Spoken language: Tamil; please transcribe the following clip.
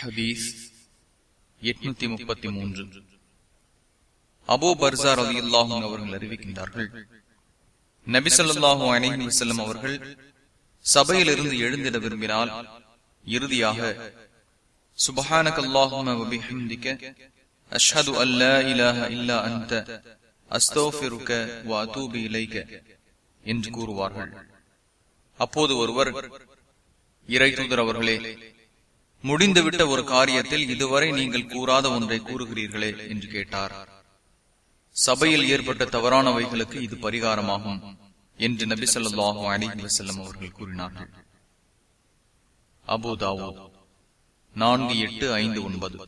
ஹதீஸ் எட்நூத்தி முப்பத்தி மூன்று. அபோ பர்சார் அலி அல்லாஹும் அவர்கள் அறிவிக்கின்றார்கள். நபிசல்லாஹு அனைஹி வசல்லம் அவர்கள் சபையிலிருந்து எழுந்திட விரும்பினால் இறுதியாக சுபஹானக் அல்லாஹும் அஷ்ஹது அல்லா இலாஹ இல்லா அந்த அஸ்தோஃபிருக்க வ அதூபு இலைக என்று கூறுவார்கள். அப்போது ஒருவர் இறை தூதர் அவர்களே முடிந்துவிட்ட ஒரு காரியத்தில் இதுவரை நீங்கள் கூறாத ஒன்றை கூறுகிறீர்களே என்று கேட்டார். சபையில் ஏற்பட்ட தவறானவைகளுக்கு இது பரிகாரமாகும் என்று நபி சொல்லாஹு அலி வசல்லம் அவர்கள் கூறினார்கள். அபுதாவோ நான்கு எட்டு ஐந்து ஒன்பது.